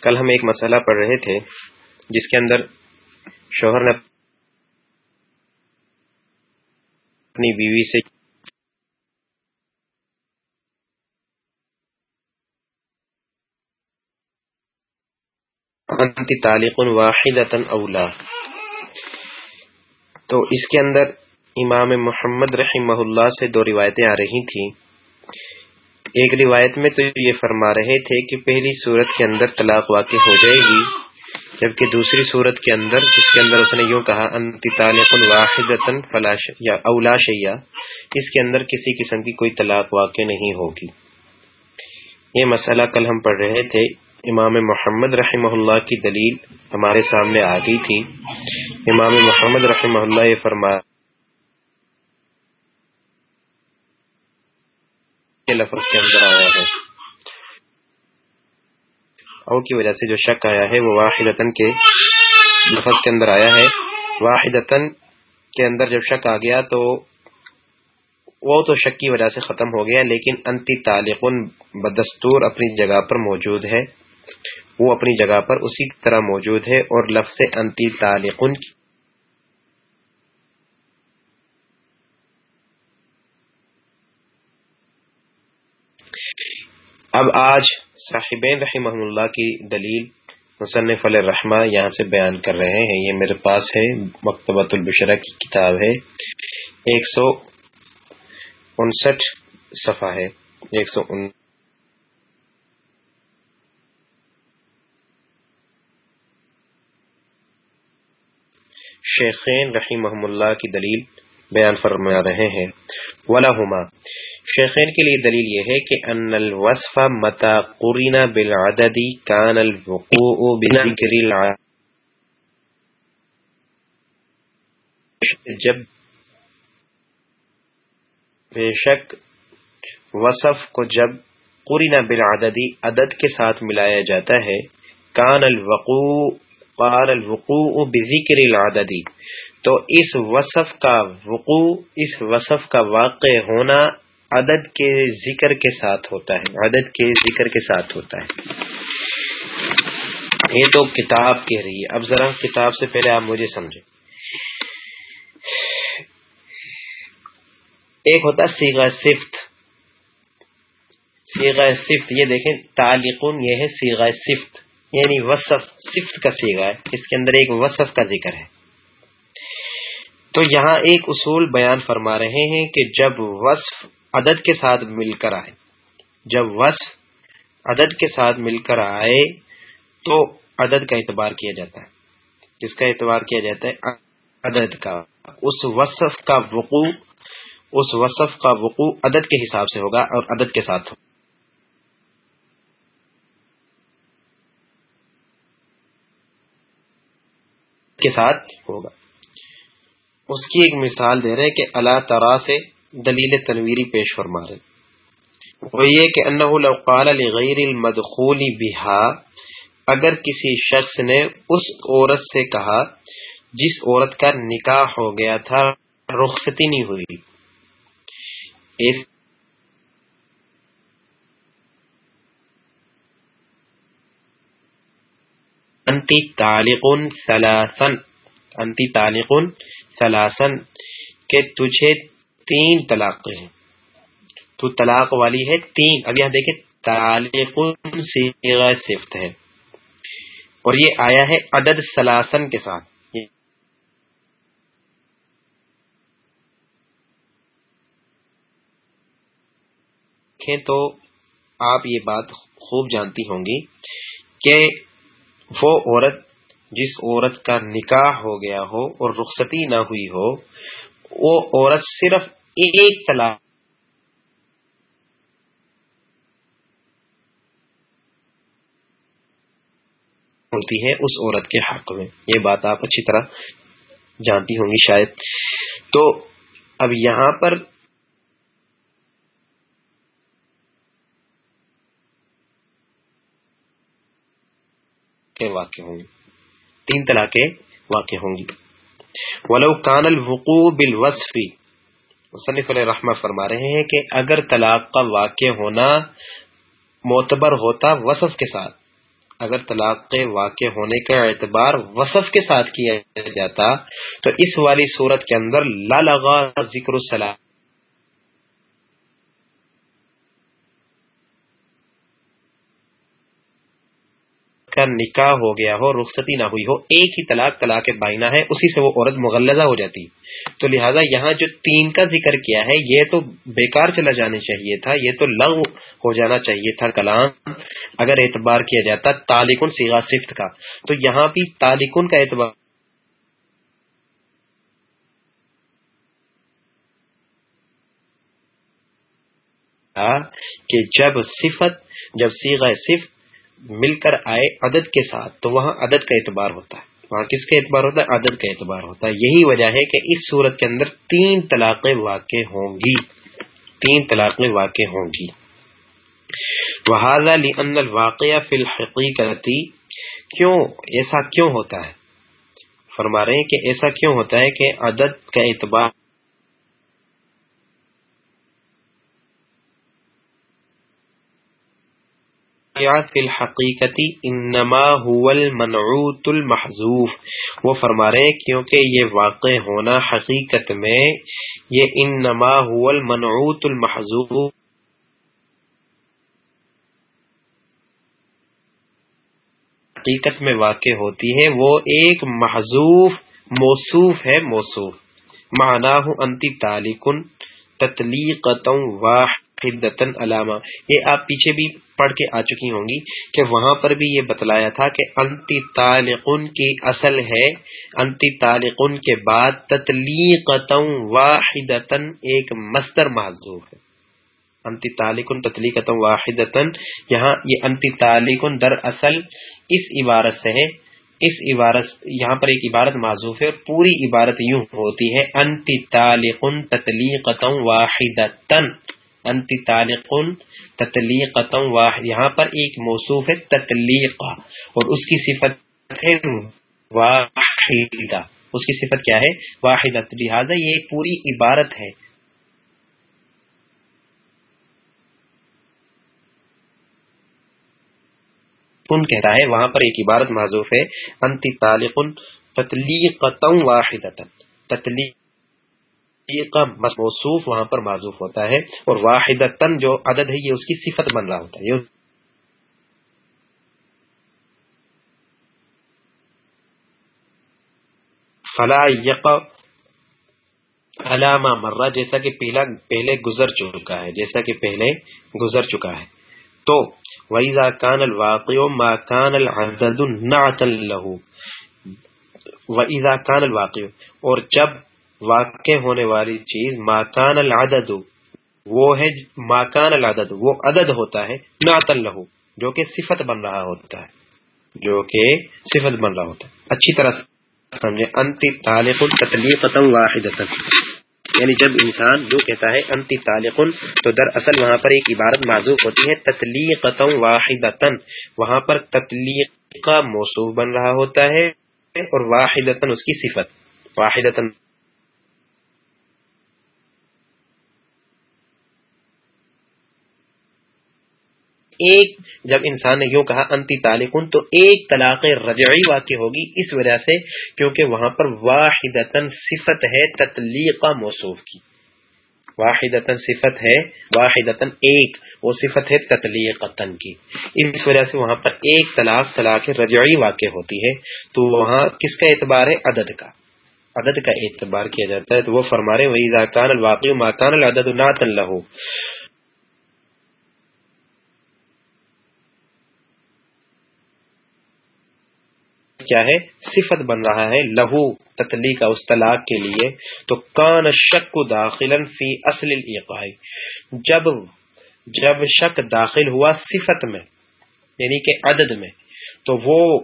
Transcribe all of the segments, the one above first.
کل ہم ایک مسئلہ پڑھ رہے تھے، جس کے اندر شوہر نے اپنی بیوی سے تعلیق واحد اولا۔ تو اس کے اندر امام محمد رحمہ اللہ سے دو روایتیں آ رہی تھیں۔ ایک روایت میں تو یہ فرما رہے تھے کہ پہلی صورت کے اندر طلاق واقع ہو جائے گی، جبکہ دوسری صورت کے اندر، جس کے اندر اس نے یوں کہا، انتی طالق فلاش یا اولا شیا اس کے اندر کسی قسم کی کوئی طلاق واقع نہیں ہوگی۔ یہ مسئلہ کل ہم پڑھ رہے تھے۔ امام محمد رحمہ اللہ کی دلیل ہمارے سامنے آ گئی تھی۔ امام محمد رحمہ اللہ یہ فرما کے لفظ کے اندر آیا ہے۔ او کی وجہ سے جو شک آیا ہے وہ واحد کے لفظ کے اندر آیا ہے۔ واحد کے اندر جب شک آ گیا تو وہ تو شک کی وجہ سے ختم ہو گیا، لیکن انتی تعلق بدستور اپنی جگہ پر موجود ہے۔ وہ اپنی جگہ پر اسی طرح موجود ہے اور لفظ انتی تعلق اب آج صاحبین رحمہ اللہ کی دلیل مصنف الرحمہ یہاں سے بیان کر رہے ہیں۔ یہ میرے پاس ہے، مکتبۃ البشرہ کی کتاب ہے۔ ایک سو انسٹھ صفحہ ہے۔ ایک سو ان شیخین رحمہ اللہ کی دلیل بیان فرما رہے ہیں۔ ولاحما شیخین کے لیے دلیل یہ ہے کہ ان الوصف متا قرین بالعددی کان الوقوع بذکر جب بے شک وصف کو جب قرین بالعددی عدد کے ساتھ ملایا جاتا ہے کان الوقوع قال الوقوع بذکر العددی تو اس وصف کا وقوع، اس وصف کا واقع ہونا عدد کے ذکر کے ساتھ ہوتا ہے، عدد کے ذکر کے ساتھ ہوتا ہے۔ یہ تو کتاب کہہ رہی ہے۔ اب ذرا کتاب سے پہلے آپ مجھے سمجھیں۔ ایک ہوتا سیگا صفت۔ سیگا صفت، یہ دیکھیں تعلیقن یہ ہے سیگا صفت یعنی وصف، صفت کا سیگا ہے۔ اس کے اندر ایک وصف کا ذکر ہے۔ تو یہاں ایک اصول بیان فرما رہے ہیں کہ جب وصف عدد کے ساتھ مل کر آئے، جب وصف عدد کے ساتھ مل کر آئے تو عدد کا اعتبار کیا جاتا ہے۔ جس کا اعتبار کیا جاتا ہے؟ عدد کا۔ اس وصف کا وقوع، اس وصف کا وقوع عدد کے حساب سے ہوگا اور عدد کے ساتھ ہوگا۔ کے ساتھ ہوگا۔ اس کی ایک مثال دے رہے کہ اللہ ترا سے دلیل تنویری پیش فرما رہے وہ یہ کہ انہ لو قال لغیر المدخول بها اگر کسی شخص نے اس عورت سے کہا جس عورت کا نکاح ہو گیا تھا، رخصتی نہیں ہوئی۔ اس تعلق سلاسن انتی تعلق سلاسن کہ تجھے تین طلاق ہیں۔ تو طلاق والی ہے تین۔ اب یہاں دیکھیں تعلیق صفت ہے۔ اور یہ آیا ہے عدد سلاسن کے ساتھ۔ تو آپ یہ بات خوب جانتی ہوں گی کہ وہ عورت جس عورت کا نکاح ہو گیا ہو اور رخصتی نہ ہوئی ہو، وہ عورت صرف ایک طلاق ہوتی ہے اس عورت کے حق میں۔ یہ بات آپ اچھی طرح جانتی ہوں گی شاید۔ تو اب یہاں پر واقع ہوں گی تین طلاقیں واقع ہوں گی۔ ولو کان الوقوع بالوصف، مصنف علیہ رحمہ فرما رہے ہیں کہ اگر طلاق کا واقع ہونا معتبر ہوتا وصف کے ساتھ، اگر طلاق کے واقع ہونے کا اعتبار وصف کے ساتھ کیا جاتا، تو اس والی صورت کے اندر لا لگا ذکر السلام کا نکاح ہو گیا ہو، رخصتی نہ ہوئی ہو، ایک ہی طلاق طلاق بائنا ہے، اسی سے وہ عورت مغلزہ ہو جاتی۔ تو لہٰذا یہاں جو تین کا ذکر کیا ہے، یہ تو بیکار چلا جانا چاہیے تھا، یہ تو لغ ہو جانا چاہیے تھا کلام۔ اگر اعتبار کیا جاتا تالکن سیگا صفت کا، تو یہاں بھی تالکن کا اعتبار کہ جب صفت، جب سیگا صفت مل کر آئے عدد کے ساتھ، تو وہاں عدد کا اعتبار ہوتا ہے۔ وہاں کس کا اعتبار ہوتا ہے؟ عدد کا اعتبار ہوتا ہے۔ یہی وجہ ہے کہ اس صورت کے اندر تین طلاقیں واقع ہوں گی۔ تین طلاقیں واقع ہوں گی۔ وحاظ الواقع فی الحقیقتی کیوں؟ ایسا کیوں ہوتا ہے؟ فرما رہے ہیں کہ ایسا کیوں ہوتا ہے کہ عدد کا اعتبار فی الحقیقتی انما هو المنعوت المحذوف۔ وہ فرما رہے کیونکہ یہ واقع ہونا حقیقت میں یہ انما هو المنعوت المحذوف۔ حقیقت میں واقع ہوتی ہے، وہ ایک محذوف، موصوف ہے، موصوف۔ معناہ انتی تالکن تتلیقتا واحد۔ حدتن علامہ یہ آپ پیچھے بھی پڑھ کے آ چکی ہوں گی کہ وہاں پر بھی یہ بتلایا تھا کہ انتی تالقن کی اصل ہے، انتی تالقن کے بعد تتلیقتا واحدتن ایک مستر محضوف ہے۔ انتی تالقن تتلیقتا واحدتن یہاں یہ انتی تالقن در اصل اس عبارت سے ہے، اس عبارت، یہاں پر ایک عبارت معذوف ہے، پوری عبارت یوں ہوتی ہے، انتی تالقن تتلیقتا واحدتن انتی تالقن تتلیقتا واحد. یہاں پر ایک موصوف ہے تتلیقا اور اس کی صفت ہے واحدہ اس کی صفت کیا ہے؟ واحدہ لہذا یہ پوری عبارت ہے. کن کہتا ہے؟ وہاں پر ایک عبارت معذوف ہے. انتی تالقن تتلیقتا واحدتا. تتلیق کا موصوف وہاں پر معذوف ہوتا ہے اور واحد تن جو عدد ہے یہ اس کی صفت بن رہا ہوتا ہے۔ فلا یق علامہ مرہ جیسا کہ پہلا پہلے گزر چکا ہے، جیسا کہ پہلے گزر چکا ہے۔ تو ویزا کان الواقع ما کان العدد نعتا له۔ ویزا کان الواقع، اور جب واقع ہونے والی چیز ماکان العدد، وہ ہے ماکان العدد، وہ عدد ہوتا ہے ناتن لہو، جو کہ صفت بن رہا ہوتا ہے، جو کہ صفت بن رہا ہوتا ہے۔ اچھی طرح سمجھے انتی تعلق تتلیقتا واحدتا۔ یعنی جب انسان جو کہتا ہے انتی تعلق تو در اصل وہاں پر ایک عبارت معذوف ہوتی ہے تتلیقتا واحدتا۔ وہاں پر تتلیق کا موصوف بن رہا ہوتا ہے اور واحدتا اس کی صفت، واحدتا ایک، جب انسان نے یوں کہا، انتی تالکن تو ایک طلاق رجعی واقع ہوگی اس وجہ سے کیونکہ وہاں پر واحد صفت ہے تتلیق موصوف کی۔ واحد صفت ہے واحد ایک، وہ صفت ہے تتلیق کی۔ اس وجہ سے وہاں پر ایک طلاق طلاق رجعی واقع ہوتی ہے، تو وہاں کس کا اعتبار ہے؟ عدد کا۔ عدد کا اعتبار کیا جاتا ہے، تو وہ فرمارے وہی زاکان الواقع ماکان العدد ناتن لہو کیا ہے؟ صفت بن رہا ہے لہو، تتلی کا اس طلاق کے لیے۔ تو کان شک داخل فی اصل جب جب شک داخل ہوا صفت میں یعنی کہ عدد میں، تو وہ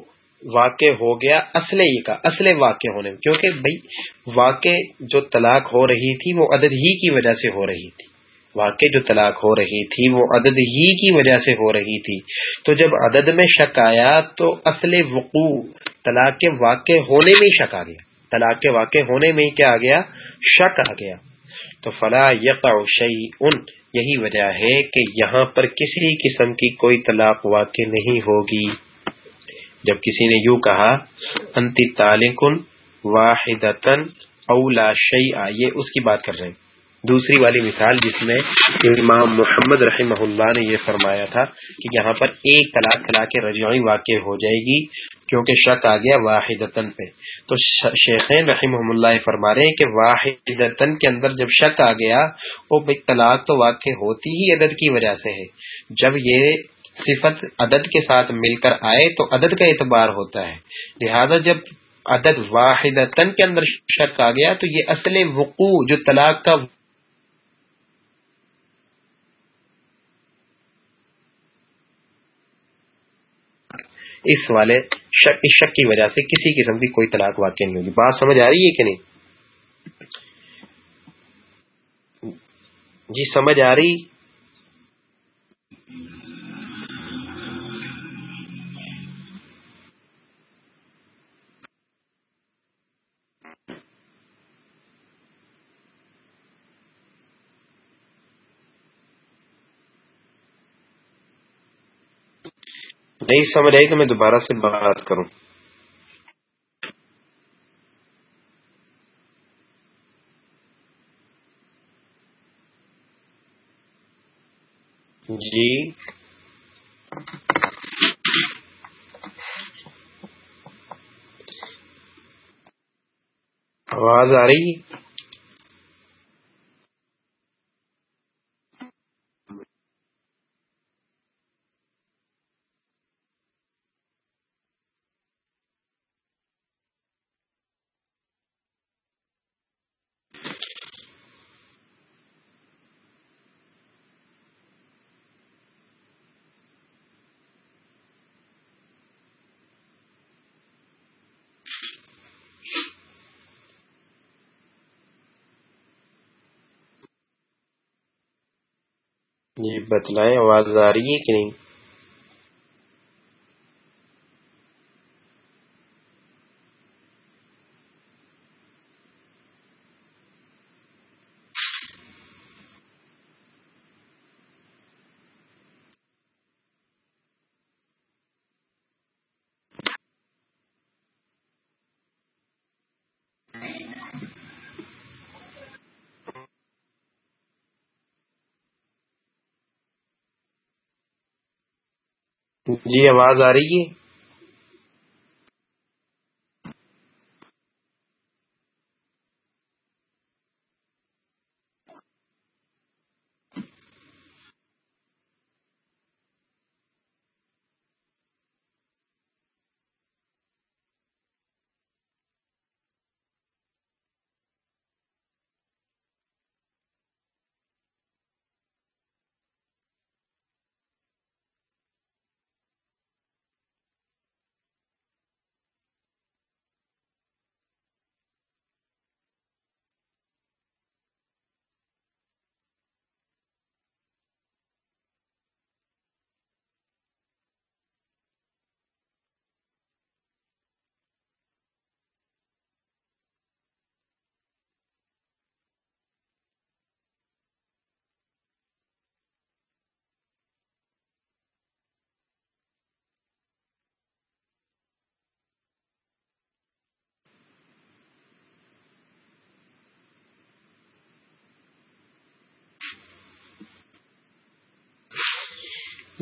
واقع ہو گیا اصل کا اصل واقع ہونے میں۔ کیونکہ بھائی واقع جو طلاق ہو رہی تھی، وہ عدد ہی کی وجہ سے ہو رہی تھی۔ واقع جو طلاق ہو رہی تھی، وہ عدد ہی کی وجہ سے ہو رہی تھی۔ تو جب عدد میں شک آیا تو اصل وقوع طلاق کے واقع ہونے میں ہی شک آ گیا۔ طلاق کے واقع ہونے میں ہی کیا آ گیا؟ شک آ گیا۔ تو فلا یقع شیئن، یہی وجہ ہے کہ یہاں پر کسی قسم کی کوئی طلاق واقع نہیں ہوگی۔ جب کسی نے یوں کہا، انتی تالکن واحدتن اولا شیئا، یہ اس کی بات کر رہے ہیں۔ دوسری والی مثال جس میں امام محمد رحمہ اللہ نے یہ فرمایا تھا کہ یہاں پر ایک طلاق طلاق رجوعی واقع ہو جائے گی کیونکہ شک آ گیا واحدتن پہ۔ تو شیخین رحمہ اللہ فرما رہے ہیں کہ واحدتن کے اندر جب شک آ گیا، وہ طلاق تو واقع ہوتی ہی عدد کی وجہ سے ہے۔ جب یہ صفت عدد کے ساتھ مل کر آئے تو عدد کا اعتبار ہوتا ہے۔ لہذا جب عدد واحد کے اندر شک آ گیا تو یہ اصل وقوع جو طلاق کا اس والے شک اس شک کی وجہ سے کسی قسم کی کوئی طلاق واقع نہیں ہوگی بات سمجھ آ رہی ہے کہ نہیں؟ جی سمجھ آ رہی نہیں سمجھ آئی تو میں دوبارہ سے بات کروں۔ جی۔ آواز آ رہی؟ ہے جی بتلائیں آواز آ رہی ہے کہ نہیں؟ جی آواز آ رہی ہے؟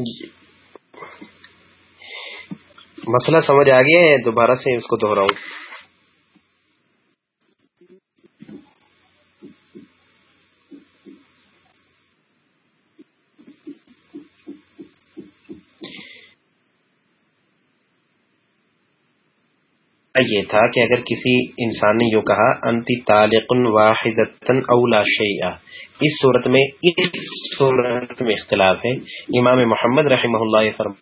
جی۔ مسئلہ سمجھ آ گیا ہے، دوبارہ سے اس کو دوہراؤں یہ تھا کہ اگر کسی انسان نے یوں کہا، انتی تالق واحد اولا شیعہ اس صورت میں، اس صورت میں اختلاف ہے۔ امام محمد رحمہ اللہ فرم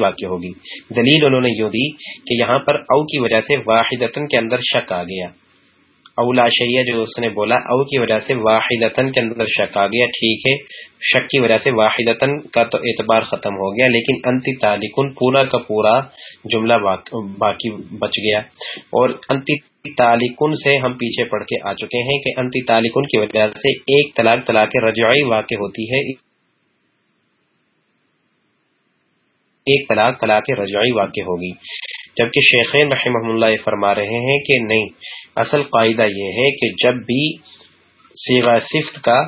واقع ہوگی۔ دلیل انہوں نے یوں دی کہ یہاں پر او کی وجہ سے واحد کے اندر شک آ گیا۔ اولا شیعہ جو اس نے بولا، او کی وجہ سے واحدتن کے اندر شک آ گیا، ٹھیک ہے۔ شک کی وجہ سے واحدتن کا تو اعتبار ختم ہو گیا، لیکن انتی تالکن پورا کا پورا جملہ باقی بچ گیا۔ اور انتی تالکن سے ہم پیچھے پڑھ کے آ چکے ہیں کہ انتی تالکن کی وجہ سے ایک طلاق طلاق رجعی واقع ہوتی ہے۔ ایک طلاق طلاق رجعی واقع ہوگی۔ جبکہ شیخین رحمہ اللہ فرما رہے ہیں کہ نہیں اصل قاعدہ یہ ہے کہ جب بھی سیگا صفت کا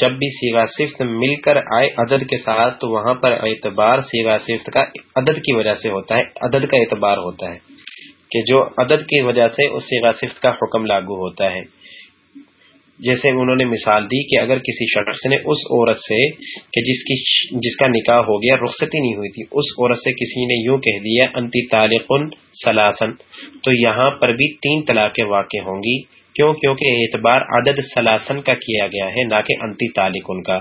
جب بھی سیگا صفت مل کر آئے عدد کے ساتھ، تو وہاں پر اعتبار سیگا صفت کا عدد کی وجہ سے ہوتا ہے، عدد کا اعتبار ہوتا ہے کہ جو عدد کی وجہ سے اس سیگا صفت کا حکم لاگو ہوتا ہے۔ جیسے انہوں نے مثال دی کہ اگر کسی شخص نے اس عورت سے کہ جس کی جس کا نکاح ہو گیا، رخصتی نہیں ہوئی تھی، اس عورت سے کسی نے یوں کہہ دیا، انتی طالقن سلاسن۔ تو یہاں پر بھی تین طلاقیں واقع ہوں گی۔ کیوں؟ کیونکہ اعتبار عدد سلاسن کا کیا گیا ہے، نہ کہ انتی تالکن کا۔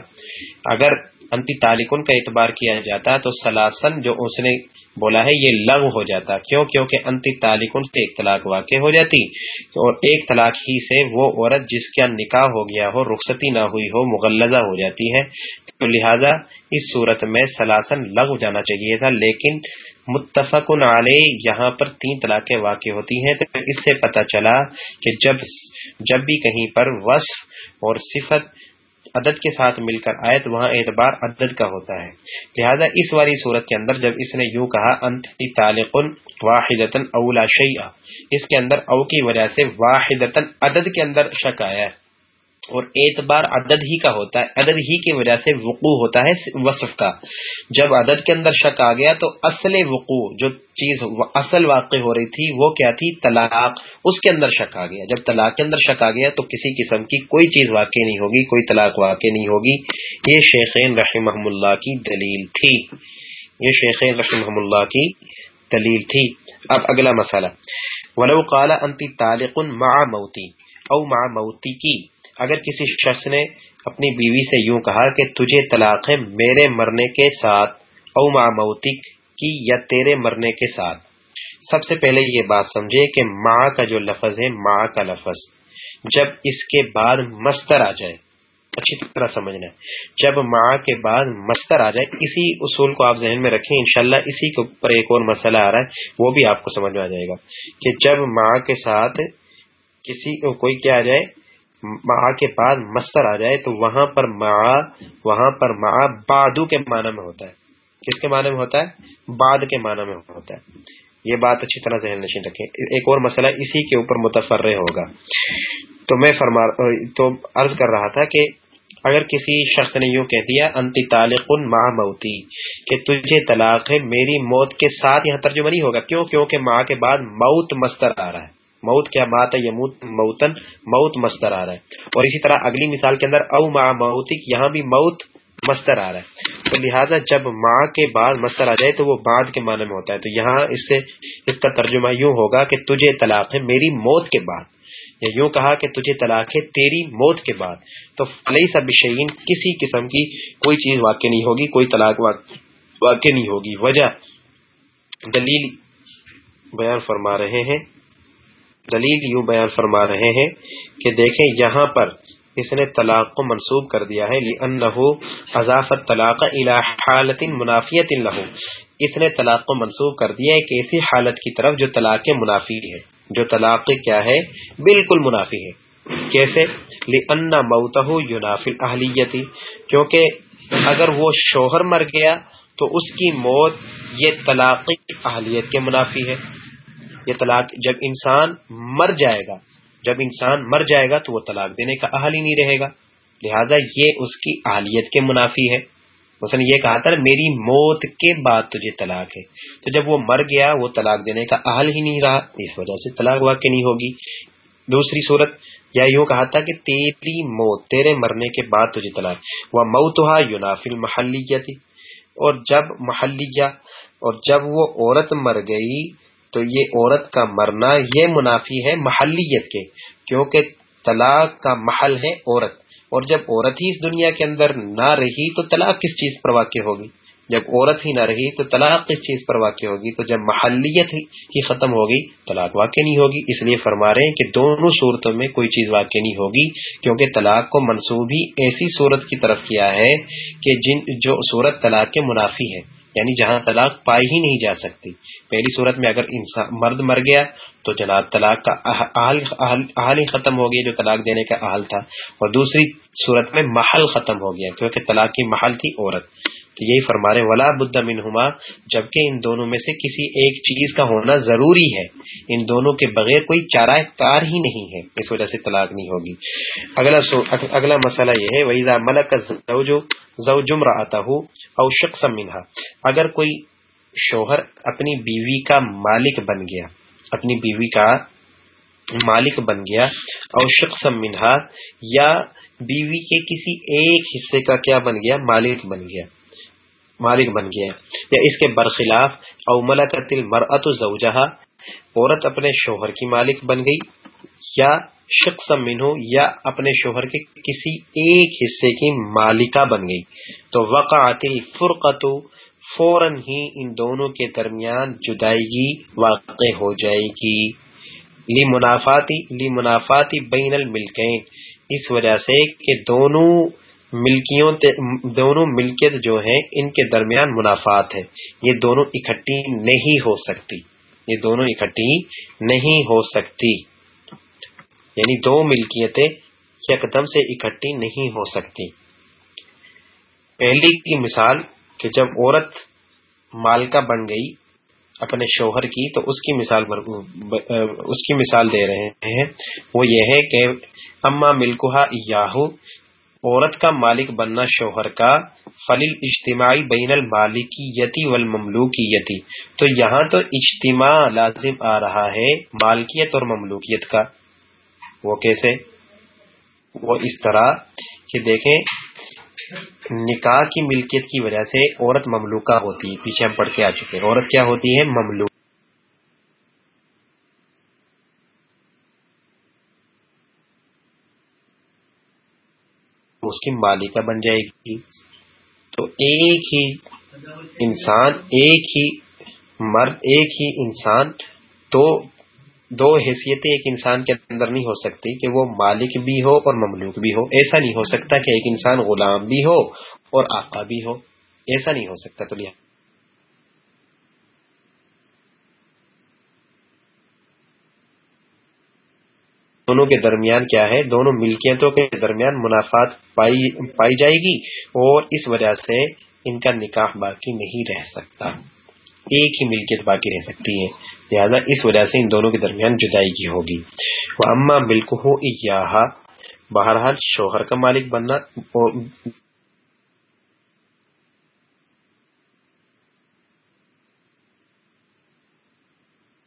اگر انتی تالکن کا اعتبار کیا جاتا تو سلاسن جو اس نے بولا ہے یہ لغ ہو جاتا، کیوں؟ کیونکہ انتی تالکن سے ایک طلاق واقع ہو جاتی۔ اور ایک طلاق ہی سے وہ عورت جس کا نکاح ہو گیا ہو، رخصتی نہ ہوئی ہو مغلزہ ہو جاتی ہے۔ تو لہذا اس صورت میں سلاسن لغ جانا چاہیے تھا، لیکن متفق علیہ یہاں پر تین طلاقیں واقع ہوتی ہیں۔ تو اس سے پتہ چلا کہ جب جب بھی کہیں پر وصف اور صفت عدد کے ساتھ مل کر آئے تو وہاں اعتبار عدد کا ہوتا ہے۔ لہذا اس والی صورت کے اندر جب اس نے یوں کہا، انت طالق واحد اولا شیعہ اس کے اندر او کی وجہ سے واحد عدد کے اندر شک آیا۔ ہے اور اعتبار عدد ہی کا ہوتا ہے، عدد ہی کی وجہ سے وقوع ہوتا ہے، وصف کا۔ جب عدد کے اندر شک آ گیا تو اصل وقوع، جو چیز اصل واقع ہو رہی تھی، وہ کیا تھی؟ طلاق۔ اس کے اندر شک آ گیا۔ جب طلاق کے اندر شک آ گیا تو کسی قسم کی کوئی چیز واقع نہیں ہوگی، کوئی طلاق واقع نہیں ہوگی۔ یہ شیخین رحمہ اللہ کی دلیل تھی۔ یہ شیخین رحمہ اللہ کی دلیل تھی۔ اب اگلا مسئلہ۔ ولو قال انتی طالق مع موتی او مع موتی کی اگر کسی شخص نے اپنی بیوی سے یوں کہا کہ تجھے طلاق ہے میرے مرنے کے ساتھ او موتک کی یا تیرے مرنے کے ساتھ۔ سب سے پہلے یہ بات سمجھے کہ ماں کا جو لفظ ہے ماں کا لفظ۔ جب اس کے بعد مستر آ جائے، اچھی طرح سمجھنا۔ جب ماں کے بعد مستر آ جائے، اسی اصول کو آپ ذہن میں رکھیں، انشاءاللہ اسی کے اوپر ایک اور مسئلہ آ رہا ہے، وہ بھی آپ کو سمجھ میں آ جائے گا کہ جب ماں کے ساتھ کسی کوئی کیا آ جائے مع کے بعد مستر آ جائے تو وہاں پر مع، وہاں پر مع بادو کے معنی میں ہوتا ہے۔ کس کے معنی میں ہوتا ہے؟ بعد کے معنی میں ہوتا ہے۔ یہ بات اچھی طرح ذہن نشین رکھیں۔ ایک اور مسئلہ اسی کے اوپر متفر ہوگا۔ تو میں فرما، تو عرض کر رہا تھا کہ اگر کسی شخص نے یوں کہہ دیا، انتی طالق ماں موتی، کہ تجھے طلاق ہے، میری موت کے ساتھ یہاں ترجمہ نہیں ہوگا۔ کیوں؟ کیونکہ ماں کے بعد موت مستر آ رہا ہے۔ موت، کیا بات ہے، یموت موتن موت مستر آ رہا ہے۔ اور اسی طرح اگلی مثال کے اندر، او ماں موتک، یہاں بھی موت مستر آ رہا ہے۔ تو لہٰذا جب ماں کے بعد مستر آ جائے، تو وہ بعد کے معنی میں ہوتا ہے۔ تو یہاں اس سے، اس کا ترجمہ یوں ہوگا کہ تجھے طلاق ہے میری موت کے بعد۔ یا یوں کہا کہ تجھے طلاق ہے تیری موت کے بعد۔ تو فلئی سب شعین کسی قسم کی کوئی چیز واقع نہیں ہوگی، کوئی طلاق واقع نہیں ہوگی۔ وجہ، دلیل بیان فرما رہے ہیں۔ دلیل یوں بیان فرما رہے ہیں کہ دیکھیں یہاں پر اس نے طلاق کو منسوب کر دیا ہے اضافت طلاق حالت منافیت لہو اس نے طلاق کو منسوب کر دیا ایک ایسی حالت کی طرف جو طلاق منافی ہے۔ جو طلاق کیا ہے؟ بالکل منافی ہے۔ کیسے؟ لن موتہ یونافل اہلیتی کیونکہ اگر وہ شوہر مر گیا تو اس کی موت یہ طلاق اہلیت کے منافی ہے۔ یہ طلاق جب انسان مر جائے گا، جب انسان مر جائے گا تو وہ طلاق دینے کا اہل ہی نہیں رہے گا۔ لہذا یہ اس کی اہلیت کے منافی ہے۔ اس نے یہ کہا تھا میری موت کے بعد تجھے طلاق ہے۔ تو جب وہ مر گیا، وہ طلاق دینے کا اہل ہی نہیں رہا۔ اس وجہ سے طلاق واقع نہیں ہوگی۔ دوسری صورت، یا یوں کہا تھا کہ تیری موت، تیرے مرنے کے بعد تجھے طلاق۔ وہ موت ہوا یونافل محلیہ تھی اور جب محلیہ، اور جب وہ عورت مر گئی تو یہ عورت کا مرنا یہ منافی ہے محلیت کے، کیونکہ طلاق کا محل ہے عورت۔ اور جب عورت ہی اس دنیا کے اندر نہ رہی تو طلاق کس چیز پر واقع ہوگی؟ جب عورت ہی نہ رہی تو طلاق کس چیز پر واقع ہوگی؟ تو جب محلیت ہی ختم ہوگی طلاق واقع نہیں ہوگی۔ اس لیے فرما رہے ہیں کہ دونوں صورتوں میں کوئی چیز واقع نہیں ہوگی، کیونکہ طلاق کو منسوب ہی ایسی صورت کی طرف کیا ہے کہ جن جو صورت طلاق کے منافی ہے۔ یعنی جہاں طلاق پائی ہی نہیں جا سکتی۔ پہلی صورت میں اگر انسان مرد مر گیا تو جناب طلاق کا احل ہی ختم ہو گیا جو طلاق دینے کا احل تھا۔ اور دوسری صورت میں محل ختم ہو گیا کیونکہ طلاق کی محل تھی عورت۔ تو یہی فرما رہے ولا بد منہما جبکہ ان دونوں میں سے کسی ایک چیز کا ہونا ضروری ہے۔ ان دونوں کے بغیر کوئی چارہ کار ہی نہیں ہے، اس وجہ سے طلاق نہیں ہوگی۔ اگلا سو، اگلا مسئلہ یہ ہے وہی ملک زوجم رہتا ہوں او شخص منہا اگر کوئی شوہر اپنی بیوی کا مالک بن گیا، اپنی بیوی کا مالک بن گیا اور شخص منہا یا بیوی کے کسی ایک حصے کا کیا بن گیا، مالک بن گیا۔ مالک بن گیا یا اس کے برخلاف، او ملکت المرأت زوجہ عورت اپنے شوہر کی مالک بن گئی، یا شخص منہ یا اپنے شوہر کے کسی ایک حصے کی مالکہ بن گئی۔ تو وقعت الفرقت فوراً ہی ان دونوں کے درمیان جدائیگی واقع ہو جائے گی۔ لی منافاتی لی منافاتی بین الملکین۔ اس وجہ سے کہ دونوں ملکیوں دونوں ملکیت جو ہیں، ان کے درمیان منافعات ہے یہ دونوں اکٹھی نہیں ہو سکتی۔ یہ دونوں اکٹھی نہیں ہو سکتی۔ یعنی دو ملکیتیں یکدم سے اکٹھی نہیں ہو سکتی۔ پہلی کی مثال کہ جب عورت مالکہ بن گئی اپنے شوہر کی، تو اس کی مثال اس کی مثال دے رہے ہیں۔ وہ یہ ہے کہ اما ملکہ یاہو عورت کا مالک بننا شوہر کا فلیل اجتماعی بین المالکی یتی یتی تو یہاں تو اجتماع لازم آ رہا ہے مالکیت اور مملوکیت کا۔ وہ کیسے؟ وہ اس طرح کہ دیکھیں، نکاح کی ملکیت کی وجہ سے عورت مملوکہ ہوتی ہے پیچھے ہم پڑھ کے آ چکے۔ عورت کیا ہوتی ہے؟ مملوک۔ اس کی مالکہ بن جائے گی۔ تو ایک ہی انسان، ایک ہی مرد، ایک ہی انسان تو دو حیثیتیں ایک انسان کے اندر نہیں ہو سکتی کہ وہ مالک بھی ہو اور مملوک بھی ہو۔ ایسا نہیں ہو سکتا کہ ایک انسان غلام بھی ہو اور آقا بھی ہو۔ ایسا نہیں ہو سکتا تو لہٰذا دونوں کے درمیان کیا ہے؟ دونوں ملکیتوں کے درمیان منافعات پائی جائے گی اور اس وجہ سے ان کا نکاح باقی نہیں رہ سکتا۔ ایک ہی ملکیت باقی رہ سکتی ہے۔ لہٰذا اس وجہ سے ان دونوں کے درمیان جدائی کی ہوگی۔ وہ اما ملک ہو بہرحال شوہر کا مالک بننا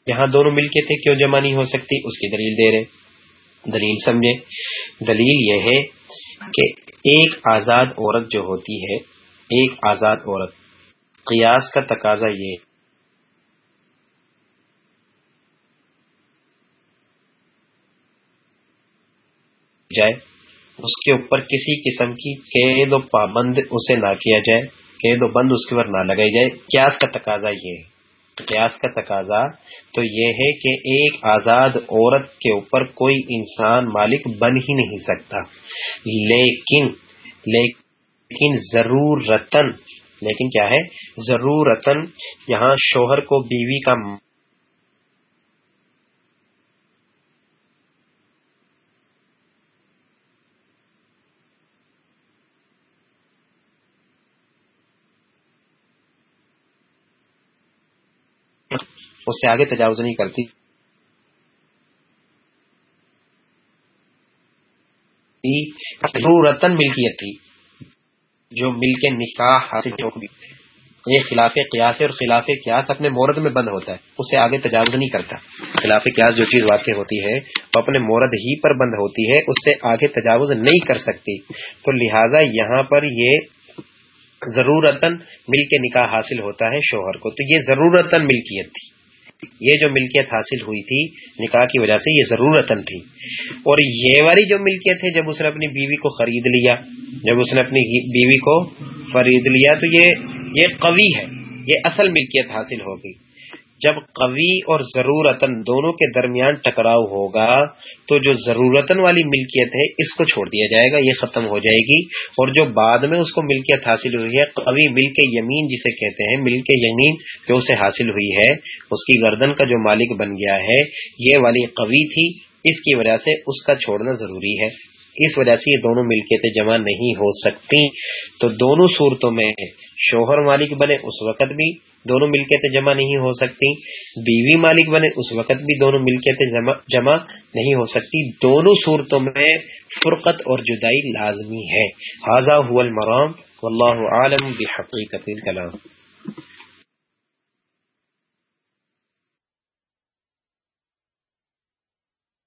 یہاں دونوں ملکیتیں کیوں جمع نہیں ہو سکتی؟ اس کی دلیل دے رہے دلیل سمجھے دلیل یہ ہے کہ ایک آزاد عورت جو ہوتی ہے، ایک آزاد عورت۔ قیاس کا تقاضا یہ۔ جائے، اس کے اوپر کسی قسم کی قید و پابند اسے نہ کیا جائے، قید و بند اس کے اوپر نہ لگائی جائے۔ قیاس کا تقاضا یہ۔ ہے قیاس کا تقاضا، تو یہ ہے کہ ایک آزاد عورت کے اوپر کوئی انسان مالک بن ہی نہیں سکتا۔ لیکن لیکن ضرور رتن لیکن کیا ہے؟ ضرور رتن یہاں شوہر کو بیوی کا اس سے آگے تجاوز نہیں کرتی۔ رتن ملکیت تھی جو مل کے نکاح حاصل یہ خلاف قیاس اور خلاف قیاس اپنے مورد میں بند ہوتا ہے، اس سے آگے تجاوز نہیں کرتا۔ خلاف قیاس جو چیز واقع ہوتی ہے، وہ اپنے مورد ہی پر بند ہوتی ہے، اس سے آگے تجاوز نہیں کر سکتی۔ تو لہٰذا یہاں پر یہ ضرورتن مل کے نکاح حاصل ہوتا ہے شوہر کو۔ تو یہ ضرورتن ملکیت تھی۔ یہ جو ملکیت حاصل ہوئی تھی، نکاح کی وجہ سے یہ ضرورت تھی۔ اور یہ والی جو ملکیت ہے، جب اس نے اپنی بیوی کو خرید لیا، جب اس نے اپنی بیوی کو خرید لیا، تو یہ یہ قوی ہے، یہ اصل ملکیت حاصل ہوگی جب قوی اور ضرورتن دونوں کے درمیان ٹکراؤ ہوگا، تو جو ضرورتن والی ملکیت ہے، اس کو چھوڑ دیا جائے گا، یہ ختم ہو جائے گی۔ اور جو بعد میں اس کو ملکیت حاصل ہوئی ہے، قوی مل کے یمین جسے کہتے ہیں، مل کے یمین جو اسے حاصل ہوئی ہے، اس کی گردن کا جو مالک بن گیا ہے، یہ والی قوی تھی، اس کی وجہ سے اس کا چھوڑنا ضروری ہے۔ اس وجہ سے یہ دونوں ملکیتیں جمع نہیں ہو سکتی تو دونوں صورتوں میں شوہر مالک بنے، اس وقت بھی دونوں ملکیتیں جمع نہیں ہو سکتی۔ بیوی مالک بنے، اس وقت بھی دونوں ملکیتیں جمع نہیں ہو سکتی۔ دونوں صورتوں میں فرقت اور جدائی لازمی ہے۔ حاضہ المرام، واللہ عالم بحقیقت الکلام۔